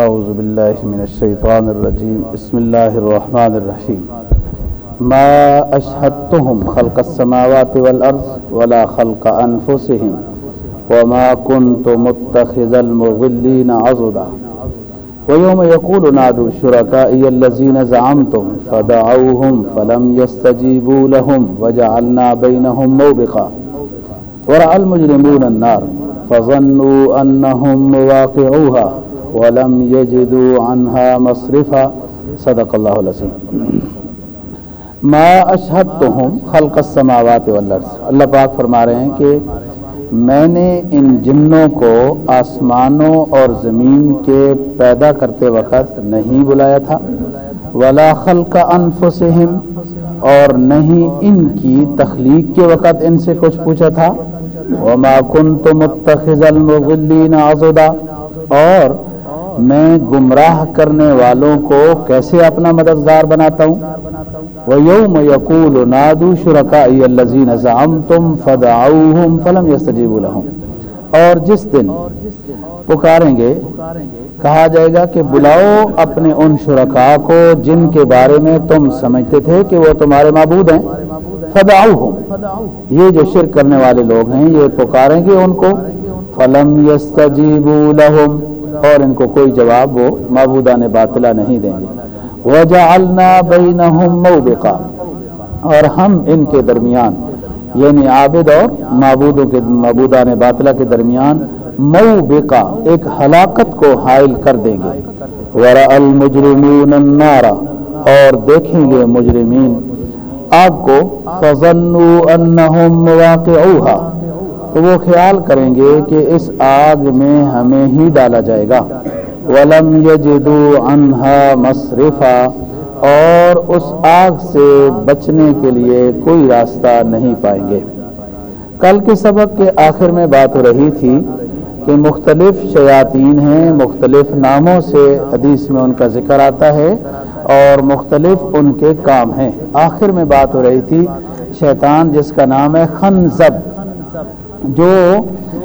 أعوذ بالله من الشيطان الرجيم. بسم الله الرحمن الرحيم. ما أشهدتهم خلق السماوات والأرض ولا خلق أنفسهم وما كنت متخذ المضلين عضدا. ويوم يقول نادوا شركائي الذين زعمتم فدعوهم فلم يستجيبوا لهم وجعلنا بينهم موبقا. ورأى المجرمون النار فظنوا أنهم مواقعوها ولم يجدوا عنها مصرفا. صدق الله العظيم ما اشهدتهم خلق السماوات والارض اللہ پاک فرما رہے ہیں کہ میں نے ان جنوں کو آسمانوں اور زمین کے پیدا کرتے وقت نہیں بلایا تھا، ولا خلق انفسهم اور نہیں ان کی تخلیق کے وقت ان سے کچھ پوچھا تھا۔ وما كنت متخذ المضلين عضدا، اور میں گمراہ کرنے والوں کو کیسے اپنا مددگار بناتا ہوں؟ وَيَوْمَ يَقُولُ نَادُوا شُرَكَائِيَ الَّذِينَ زَعَمْتُمْ فَدَعَوْهُمْ فَلَمْ يَسْتَجِيبُوا لَهُمْ۔ اور جس دن پکاریں گے، کہا جائے گا کہ بلاؤ اپنے ان شرکاء کو جن کے بارے میں تم سمجھتے تھے کہ وہ تمہارے معبود ہیں۔ فَدَعَوْهُمْ۔ یہ جو شرک کرنے والے لوگ ہیں، یہ پکاریں گے ان کو۔ فَلَمْ يَسْتَجِيبُوا لَهُمْ۔ اور ان کو کوئی جواب وہ معبودان باطلہ نہیں دیں گے۔ وَجَعَلْنَا بَيْنَهُمْ مَوْبِقًا۔ اور ہم ان کے درمیان یعنی عابد اور معبودوں کے، معبودان باطلہ کے درمیان موبقا ایک ہلاکت کو حائل کر دیں گے۔ وَرَأَ الْمُجْرِمُونَ النَّارَ۔ اور دیکھیں گے مجرمین۔ آگ کو فَظَنُّوا أَنَّهُمْ مُوَاقِعُوهَا۔ تو وہ خیال کریں گے کہ اس آگ میں ہمیں ہی ڈالا جائے گا۔ وَلَمْ يَجِدُوا عَنْهَا مَصْرِفًا اور اس آگ سے بچنے کے لیے کوئی راستہ نہیں پائیں گے۔ کل کے سبق کے آخر میں بات ہو رہی تھی کہ مختلف شیاطین ہیں، مختلف ناموں سے حدیث میں ان کا ذکر آتا ہے اور مختلف ان کے کام ہیں۔ آخر میں بات ہو رہی تھی، شیطان جس کا نام ہے خنزب جو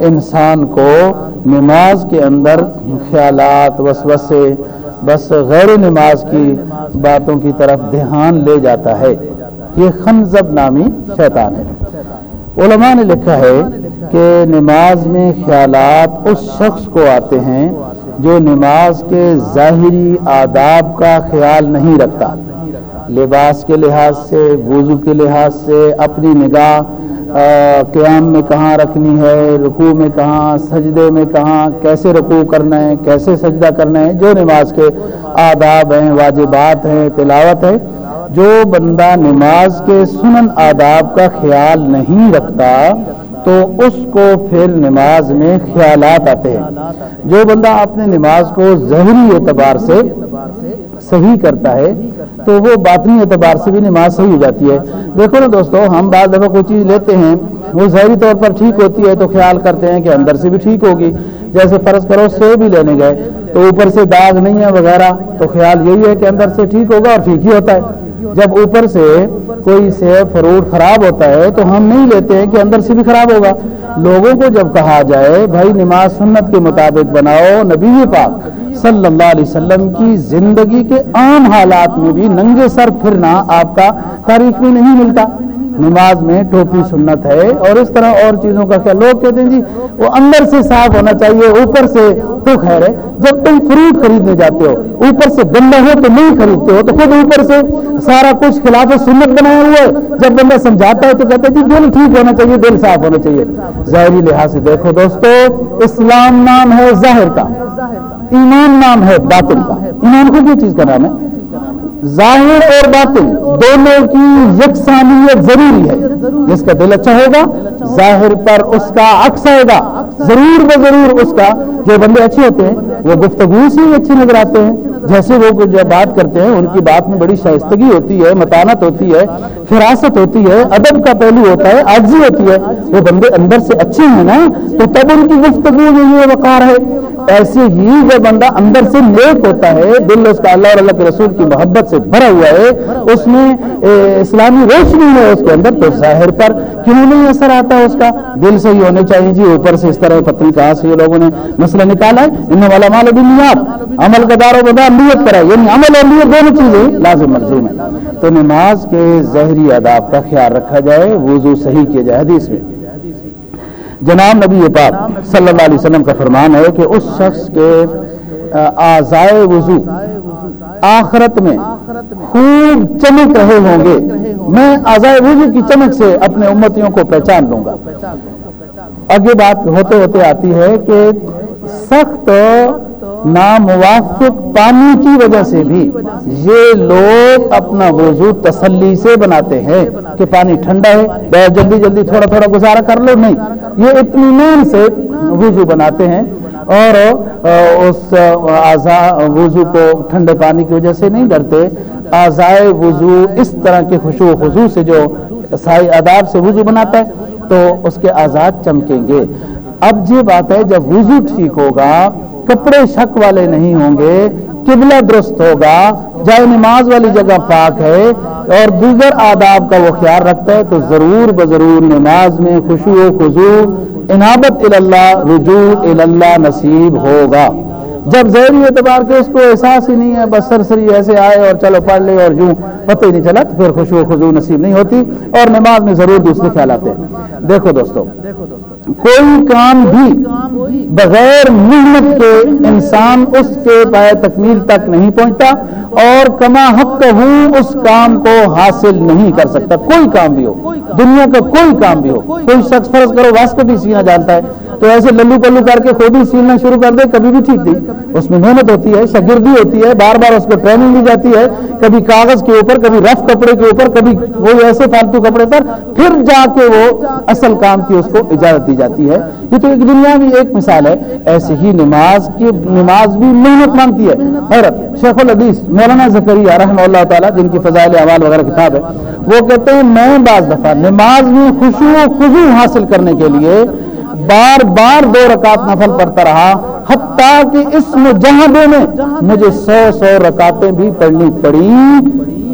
انسان کو نماز کے اندر خیالات، وسوسے، بس غیر نماز کی باتوں کی طرف دھیان لے جاتا ہے۔ یہ خنزب نامی شیطان ہے۔ علماء نے لکھا ہے کہ نماز میں خیالات اس شخص کو آتے ہیں جو نماز کے ظاہری آداب کا خیال نہیں رکھتا۔ لباس کے لحاظ سے، وضو کے لحاظ سے، اپنی نگاہ قیام میں کہاں رکھنی ہے؟ رکوع میں کہاں؟ سجدے میں کہاں؟ کیسے رکوع کرنا ہے؟ کیسے سجدہ کرنا ہے؟ جو نماز کے آداب ہیں، واجبات ہیں، تلاوت ہے، جو بندہ نماز کے سنن آداب کا خیال نہیں رکھتا، تو اس کو پھر نماز میں خیالات آتے ہیں۔ جو بندہ اپنے نماز کو ظہری اعتبار سے صحیح کرتا ہے، تو وہ باطنی اعتبار سے بھی نماز صحیح ہو جاتی ہے۔ دیکھو نا دوستو، ہم بعض دفعہ کوئی چیز لیتے ہیں، وہ ظاہری طور پر ٹھیک ہوتی ہے تو خیال کرتے ہیں کہ اندر سے بھی ٹھیک ہوگی۔ جیسے فرض کرو سیب ہی لینے گئے، تو اوپر سے داغ نہیں ہے وغیرہ، تو خیال یہی ہے کہ اندر سے ٹھیک ہوگا اور ٹھیک ہی ہوتا ہے۔ جب اوپر سے کوئی سیب، فروٹ خراب ہوتا ہے، تو ہم نہیں لیتے ہیں کہ اندر سے بھی خراب ہوگا۔ لوگوں کو جب کہا جائے، بھائی نماز سنت کے مطابق بناؤ، نبی پاک صلی اللہ علیہ وسلم کی زندگی کے عام حالات میں بھی ننگے سر پھرنا آپ کا تاریخ میں نہیں ملتا۔ نماز میں ٹوپی سنت ہے اور اس طرح اور چیزوں کا کیا لوگ کہتے ہیں جی وہ اندر سے صاف ہونا چاہیے، اوپر سے تو خیر ہے۔ جب تم فروٹ خریدنے جاتے ہو، اوپر سے گندا ہو تو نہیں خریدتے ہو، تو خود اوپر سے سارا کچھ خلاف سنت بنایا ہوا ہے۔ جب بندہ سمجھاتا ہے تو کہتے ہیں جی دل ٹھیک ہونا چاہیے، دل صاف ہونا چاہیے۔ ظاہری لحاظ سے دیکھو دوستو، اسلام نام ہے ظاہر کا، ایمان نام ہے باطن کا۔ ایمان کو کیا چیز کا نام ہے۔ ظاہر اور باطن دونوں کی یکسانیت ضروری ہے۔ جس کا دل اچھا ہوگا، ظاہر پر اس کا عکس آئے گا۔ ضرور و ضرور اس کا جو بندے اچھے ہوتے ہیں، وہ گفتگو سے ہی اچھے نظر آتے ہیں۔ جیسے وہ جب بات کرتے ہیں، ان کی بات میں بڑی شائستگی ہوتی ہے، متانت ہوتی ہے، فراست ہوتی ہے، ادب کا پہلو ہوتا ہے آجزی ہوتی ہے۔ وہ بندے اندر سے اچھے ہیں نا، تو تب ان کی گفتگو میں یہ وقار ہے۔ ایسے ہی جو بندہ اندر سے نیک ہوتا ہے، دل اس کا اللہ اور اللہ کے رسول کی محبت سے بھرا ہوا ہے، اس میں اسلامی روشنی ہے اس کے اندر، تو ظاہر پر کیوں نہیں اثر آتا اس کا؟ دل سے ہی ہونے چاہیے جی اوپر سے اس طرح پتنی کہا سے یہ لوگوں نے مسئلہ نکالا ہے؟ انہیں والا مال نیات عمل کا دار و بدار نیت پر ہے۔ یعنی عمل اور نیت دونوں چیزیں لازم ملزوم ہے تو نماز کے زہری آداب کا خیال رکھا جائے، وضو صحیح کیا جائے حدیث میں۔ جناب نبی پاک صلی اللہ علیہ وسلم کا فرمان ہے کہ اس شخص کے آزائے وضو آخرت میں خوب چمک رہے ہوں گے۔ میں آزائے وضو کی چمک سے اپنے امتیوں کو پہچان لوں گا۔ آگے بات ہوتے ہوتے آتی ہے کہ سخت ناموافق پانی کی وجہ سے بھی یہ لوگ اپنا وضو تسلی سے بناتے ہیں کہ پانی ٹھنڈا ہے بہت جلدی جلدی تھوڑا تھوڑا گزارا کر لو، نہیں، یہ اطمینان سے وضو بناتے ہیں اور اس وضو کو ٹھنڈے پانی کی وجہ سے نہیں ڈرتے۔ آزائے وضو اس طرح کے خوشو خزو سے جو سائی آداب سے وضو بناتا ہے۔ تو اس کے آزاد چمکیں گے۔ اب یہ بات ہے، جب وضو ٹھیک ہوگا، کپڑے شک والے نہیں ہوں گے، قبلہ درست ہوگا، جائے نماز والی جگہ پاک ہے اور دیگر آداب کا وہ خیال رکھتا ہے، تو ضرور بضرور نماز میں خوشو و خضو انابت اللہ، رجوع اللہ نصیب ہوگا۔ جب ذہنی اعتبار کے اس کو احساس ہی نہیں ہے، بس سرسری ایسے آئے اور چلو پڑھ لے اور یوں پتہ ہی نہیں چلا، تو پھر خوشو و خضو نصیب نہیں ہوتی اور نماز میں ضرور دوسرے خیال آتے ہیں۔ دیکھو دوستو، کوئی کام بھی بغیر محنت کے انسان اس کے پائے تکمیل تک نہیں پہنچتا اور کما حق ہوں اس کام کو حاصل نہیں کر سکتا۔ کوئی کام بھی ہو، دنیا کا کوئی کام بھی ہو، کوئی شخص فرض کرو، واسطے بھی سینا جانتا ہے۔ تو ایسے للو پلو کر کے خود ہی سیلنا شروع کر دے، کبھی بھی ٹھیک نہیں۔ اس میں محنت ہوتی ہے شگردی ہوتی ہے، بار بار اس کو ٹریننگ دی جاتی ہے۔ کبھی کاغذ کے اوپر، کبھی رف کپڑے کے اوپر، کبھی وہ ایسے فالتو کپڑے پر، پھر جا کے وہ اصل کام کی اس کو اجازت دی جاتی ہے۔ یہ تو ایک دنیا میں ایک مثال ہے۔ ایسے ہی نماز کی، نماز بھی محنت مانگتی ہے۔ اور شیخ الحدیث مولانا زکریہ رحمہ اللہ تعالیٰ، جن کی فضائل اعمال وغیرہ کتاب ہے، وہ کہتے ہیں، میں بعض دفعہ نماز میں خوشو و خزو حاصل کرنے کے لیے بار بار دو رکعت نفل پڑھتا رہا، حتیٰ کہ اس مجاہدے میں مجھے سو سو رکعتیں بھی پڑھنی پڑی۔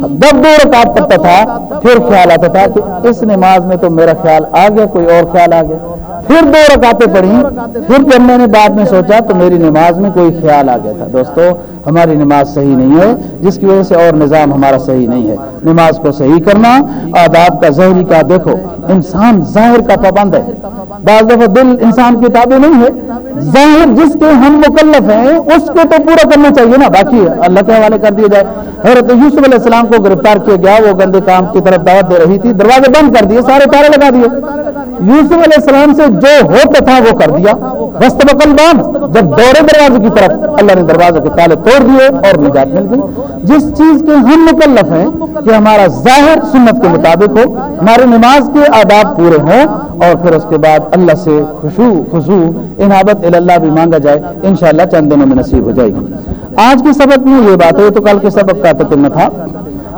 جب دو رکعت پڑھتا تھا، پھر خیال آتا تھا کہ اس نماز میں تو میرا خیال آ گیا، کوئی اور خیال آ گیا۔ پھر دو رکعتیں پڑھی پھر جب میں نے بعد میں سوچا تو میری نماز میں کوئی خیال آ گیا تھا۔ دوستو، ہماری نماز صحیح نہیں ہے، جس کی وجہ سے اور نظام ہمارا صحیح نہیں ہے۔ نماز کو صحیح کرنا، آداب کا ظہری کا، دیکھو، انسان ظاہر کا پابند ہے۔ بعض دفعہ دل انسان کی تابع نہیں ہے۔ ظاہر جس کے ہم مکلف ہیں، اس کو تو پورا کرنا چاہیے نا، باقی اللہ کے حوالے کر دیا جائے۔ حضرت یوسف علیہ السلام کو گرفتار کیا گیا، وہ گندے کام کی طرف دعوت دے رہی تھی، دروازے بند کر دیے، سارے تارے لگا دیے۔ یوسف علیہ السلام سے جو ہوتا تھا، وہ کر دیا۔ وسط بکل بان جب دورے دروازے کی طرف، اللہ نے دروازے کے تالے توڑ دیے اور نجات مل گئی۔ جس چیز کے ہم مکلف ہیں، کہ ہمارا ظاہر سنت کے مطابق ہو، ہماری نماز کے آداب پورے ہوں اور پھر اس کے بعد اللہ سے خوشو خوشو، انابت اللہ بھی مانگا جائے، انشاءاللہ چند دنوں میں نصیب ہو جائے گی۔ آج کے سبق میں یہ بات ہے تو کل کے سبق کا تتمہ تھا۔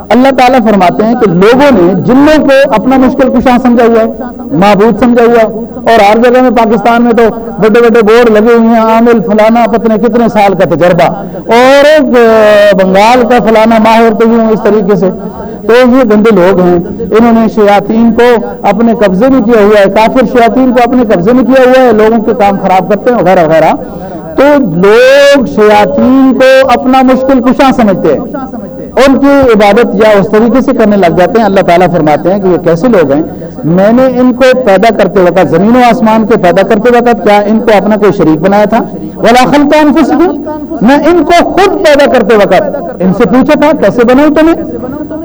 اللہ تعالیٰ فرماتے ہیں کہ لوگوں نے جنوں کو اپنا مشکل کشاں سمجھا ہوا ہے، معبود سمجھا ہوا ہے۔ اور ہر جگہ میں پاکستان میں تو بڑے بڑے بورڈ لگے ہوئے ہیں، عامل فلانا پتنے کتنے سال کا تجربہ۔ اور بنگال کا فلانا ماہر تو یوں اس طریقے سے تو یہ گندے لوگ ہیں۔ انہوں نے شیاطین کو اپنے قبضے میں کیا ہوا ہے۔ کافر شیاطین کو اپنے قبضے میں کیا ہوا ہے۔ لوگوں کے کام خراب کرتے ہیں، وغیرہ وغیرہ۔ تو لوگ شیاطین کو اپنا مشکل کشاں سمجھتے ہیں۔ ان کی عبادت یا اس طریقے سے کرنے لگ جاتے ہیں۔ اللہ تعالیٰ فرماتے ہیں کہ یہ کیسے لوگ ہیں؟ میں نے ان کو پیدا کرتے وقت، زمین و آسمان کے پیدا کرتے وقت کیا ان کو اپنا کوئی شریک بنایا تھا؟ ولاخل کا انفس میں ان کو خود پیدا کرتے وقت ان سے پوچھا تھا، کیسے بناؤں تمہیں؟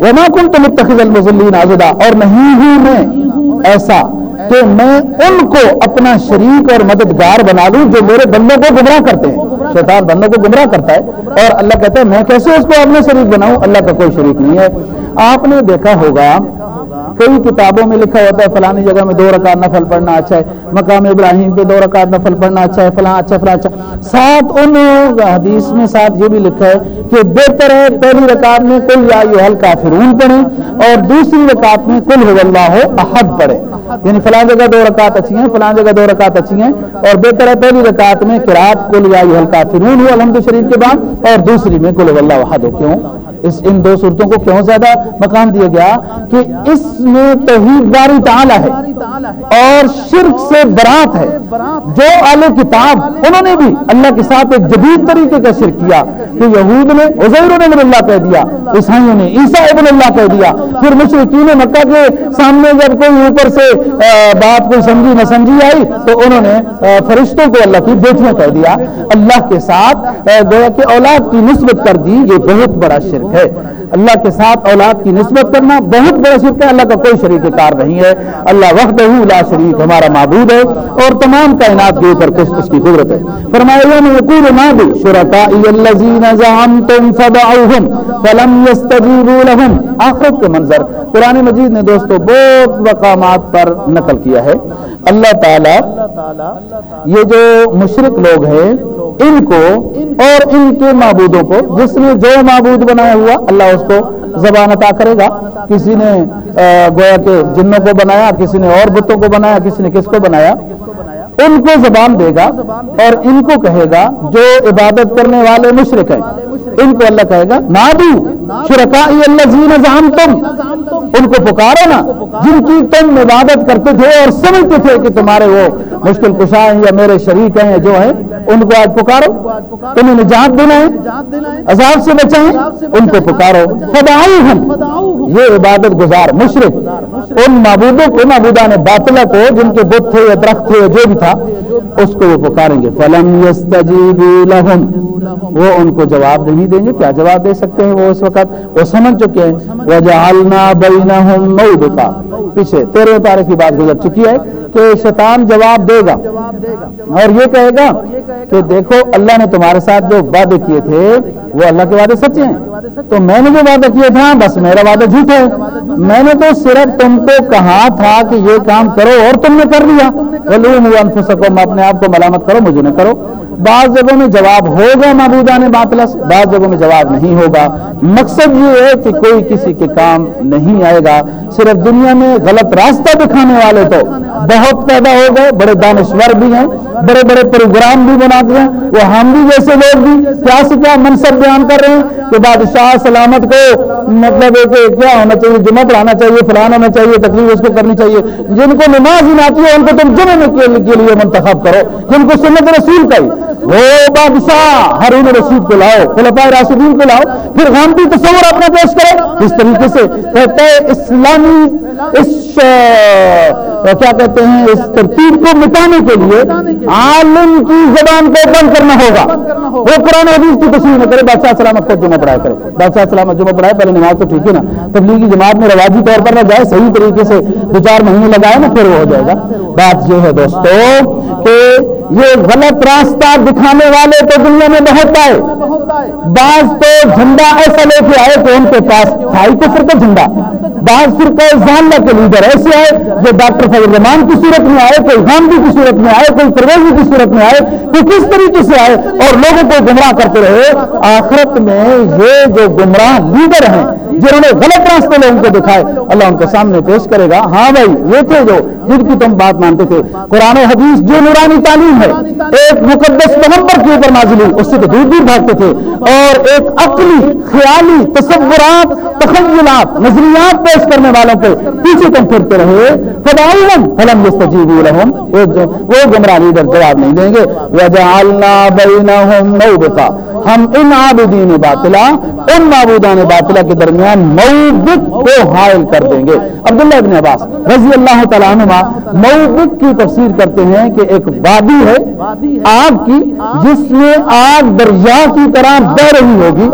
وما کن تم تخذ المزلین آزدہ اور نہیں ہوں میں ایسا کہ میں ان کو اپنا شریک اور مددگار بنا لوں جو میرے بندوں کو گمراہ کرتے ہیں۔ شیطان بندوں کو گمراہ کرتا ہے اور اللہ کہتا ہے، میں کیسے اس کو اپنے شریک بناؤں؟ اللہ کا کوئی شریک نہیں ہے۔ آپ نے دیکھا ہوگا کئی کتابوں میں لکھا ہوتا ہے، فلانی جگہ میں دو رکعت نفل پڑھنا اچھا ہے، مقام ابراہیم پہ دو رکعت نفل پڑھنا اچھا ہے، فلاں اچھا فلاں اچھا۔ ساتھ ان حدیث میں ساتھ یہ بھی لکھا ہے کہ بہتر ہے پہلی رکعت میں کل یا یہ حل کافرون پڑھیں اور دوسری رکعت میں کل ہو اللہ احد پڑھے یعنی فلاں جگہ دو رکعت اچھی ہیں، فلاں جگہ دو رکعت اچھی ہیں۔ اور بہتر ہے پہلی رکعت میں قرات کل یا یہ حل کافرون ہو الحمد شریف کے بعد اور دوسری میں کل اللہ احد ہو۔ کیوں؟ اس ان دو صورتوں کو کیوں زیادہ مقام دیا گیا کہ اس میں توحید باری تعالی ہے اور شرک سے برات ہے۔ جو اعلی کتاب انہوں نے بھی اللہ کے ساتھ ایک جدید طریقے کا شرک کیا کہ یہود نے عزیر ابن اللہ کہہ دیا، عیسائیوں نے عیسیٰ ابن اللہ کہہ دیا۔ پھر مشرقین مکہ کے سامنے جب کوئی اوپر سے بات کوئی سمجھی، نہ سمجھی آئی تو انہوں نے فرشتوں کو اللہ کی بیٹیاں کہہ دیا۔ اللہ کے ساتھ گویا کہ اولاد کی نسبت کر دی، یہ بہت بڑا شرک شرک ہے۔ اللہ کے ساتھ اولاد کی نسبت کرنا بہت بڑا شرک ہے۔ اللہ کا کوئی شریک کار نہیں ہے۔ اللہ وقت لا شریک، ہمارا معبود ہے۔ اور تمام کائنات کے اوپر کس اس کی قدرت ہے۔ فرمایا یقول نادی شرکائی الذین زعمتم فدعوهم فلم يستجيبوا لهم۔ آخرت کے منظر۔ قرآن مجید نے دوستو بہت مقامات پر نقل کیا ہے۔ اللہ تعالی، یہ جو مشرق لوگ ہیں ان کو اور ان کے معبودوں کو، جس نے جو معبود بنایا ہوا، اللہ اس کو زبان عطا کرے گا۔ کسی نے گویا کے جنوں کو بنایا، کسی نے اور بتوں کو بنایا، کسی نے کس کو بنایا؟ ان کو زبان دے گا اور ان کو کہے گا، جو عبادت کرنے والے مشرق ہیں۔ ان کو اللہ کہے گا نادو شرکائی اللہ زین تم ان کو پکارو نا، جن کی تم عبادت کرتے تھے اور سمجھتے تھے کہ تمہارے وہ مشکل کشا ہیں یا میرے شریک ہیں جو ہیں، ان کو آج پکارو۔ تمہیں نجات دینا ہے، عذاب سے بچائیں، ان کو پکارو۔ خدائی ہم یہ عبادت گزار، مشرق۔ ان معبودوں کو معبودان باطلہ کو، جن کے بت تھے یا درخت تھے جو بھی تھا، اس کو وہ پکاریں گے۔ فلم وہ ان کو جواب نہیں دیں گے، کیا جواب دے سکتے ہیں وہ اس وقت؟ وہ سمجھ چکے ہیں۔ وہ جالنا بینا پیچھے تیرے پارے کی بات گزر چکی ہے کہ شیطان جواب دے گا۔ اور یہ کہے گا کہ دیکھو، اللہ نے تمہارے ساتھ جو وعدے کیے تھے، وہ اللہ کے وعدے سچے ہیں۔ تو میں نے جو وعدہ کیا تھا، بس میرا وعدہ جھوٹ ہے۔ میں نے تو صرف تم کو کہا تھا کہ یہ کام کرو اور تم نے کر لیا۔ انفسکم اپنے آپ کو ملامت کرو، مجھے نہ کرو۔ بعض جگہوں میں جواب ہوگا معبودہ نے باطلس بعض جگہوں میں جواب نہیں ہوگا۔ مقصد یہ ہے کہ کوئی کسی کے کام نہیں آئے گا۔ صرف دنیا میں غلط راستہ دکھانے والے تو بہت پیدا ہو گئے، بڑے دانشور بھی ہیں، بڑے بڑے پروگرام بھی بناتے ہیں۔ وہ ہم بھی جیسے لوگ بھی کیا سے کیا منصب بیان کر رہے ہیں کہ بادشاہ سلامت کو مطلب ہے کہ کیا ہونا چاہیے، جمعہ پڑھانا چاہیے، فلانا ہونا چاہیے، تکلیف اس کو کرنی چاہیے۔ جن کو نماز ہی آتی ہے ان کو تم جمعے کے لیے منتخب کرو، جن کو سنت رسول کا ہی وہ بادشاہ ہرون رشید کو لاؤ، خلفاء راشدین کو لاؤ، پھر غامتی تصور اپنا پیش کرو۔ اس طریقے سے کہتے ہیں اسلامی اس کیا کہتے ہیں، اس ترتیب کو مٹانے کے لیے عالم کی زبان کو بند کرنا ہوگا۔ وہ قرآن حدیث کی تصویر نہ کرے، بادشاہ سلامت کو جمعہ پڑھایا کرے۔ بادشاہ سلامت جمعہ پڑھائے پہلے نماز تو ٹھیک ہے نا۔ تبلیغی جماعت میں رواجی طور پر نہ جائے، صحیح طریقے سے دو چار مہینے لگائے نا، پھر وہ ہو جائے گا۔ بات یہ ہے دوستو کہ یہ غلط راستہ دکھانے والے تو دنیا میں بہت آئے۔ بعض تو جھنڈا ایسا لے کے آئے کہ ان کے پاس تھا ہی کفر کا جھنڈا۔ بعض فرقہ زانلہ کے لیڈر ایسے آئے جو ڈاکٹر فضل رحمان کی صورت میں آئے، کوئی گاندھی کی صورت میں آئے، کوئی پرویزی کی صورت میں آئے، کوئی کس طریقے سے آئے اور لوگوں کو گمراہ کرتے رہے۔ آخرت میں یہ جو گمراہ لیڈر ہیں، جنہوں نے غلط راستے لوگوں کو دکھائے، اللہ ان کے سامنے پیش کرے گا۔ ہاں بھائی، یہ تھے جو جن کی تم بات مانتے تھے۔ قرآن حدیث جو نورانی تعلیم ہے، ایک مقدس پیغمبر کے اوپر نازل ہوئی، اس سے تو دور دور بھاگتے تھے۔ اور ایک عقلی، خیالی تصورات، تخیلات، نظریات پیش کرنے والوں کے پیچھے تم پھرتے رہے۔ فدائم فلم یستجیبوا لهم وہ گمراہ لیڈر جواب نہیں دیں گے۔ وجعلنا بینہم موبقا۔ ہم ان عابدین باطلا ان معبودان باطلا کے درمیان موبق کو حائل کر دیں گے۔ عبداللہ ابن عباس رضی اللہ تعالیٰ عنہ موبق کی تفسیر کرتے ہیں کہ ایک وادی ہے، آگ کی، جس میں آگ دریا کی طرح بہ رہی ہوگی۔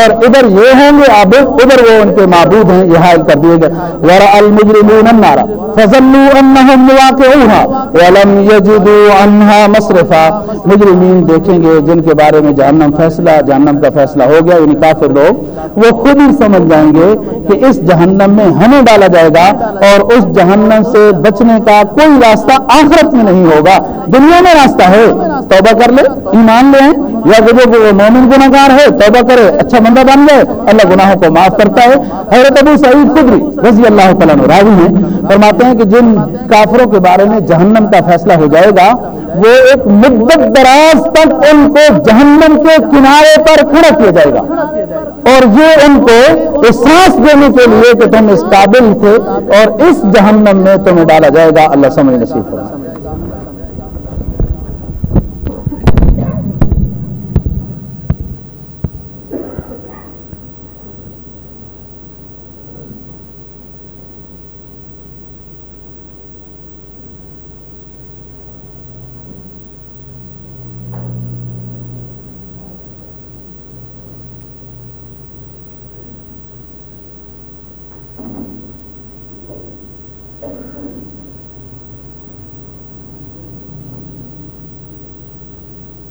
اور ادھر یہ ہیں گے آب ادھر وہ ان کے معبود ہیں، یہ حائل کر دیے گئے۔ ورا المجرمون النار فظلوا انهم واقعوها ولم يجدوا عنها مصرفا۔ مجرمین دیکھیں گے جن کے بارے میں جہنم فیصلہ فیصلہ جہنم کا فیصلہ ہو گیا یعنی کافر لوگ وہ خود ہی سمجھ جائیں گے کہ اس جہنم میں ہمیں ڈالا جائے گا اور اس جہنم سے بچنے کا کوئی راستہ آخرت میں نہیں ہوگا۔ دنیا میں راستہ ہے۔ توبہ کر لے، ایمان لے یا کہ جو مومن گناہ گار ہے، توبہ کرے اچھا بندہ بن جائے، اللہ گناہوں کو معاف کرتا ہے۔ حضرت ابو سعید خدری رضی اللہ تعالیٰ راوی ہیں، فرماتے ہیں کہ جن کافروں کے بارے میں جہنم کا فیصلہ ہو جائے گا، وہ ایک مدت دراز تک ان کو جہنم کے کنارے پر کھڑا کیا جائے گا۔ اور یہ ان کو احساس دینے کے لیے کہ تم اس قابل تھے اور اس جہنم میں تمہیں ڈالا جائے گا۔ اللہ سمجھ نصیب کرا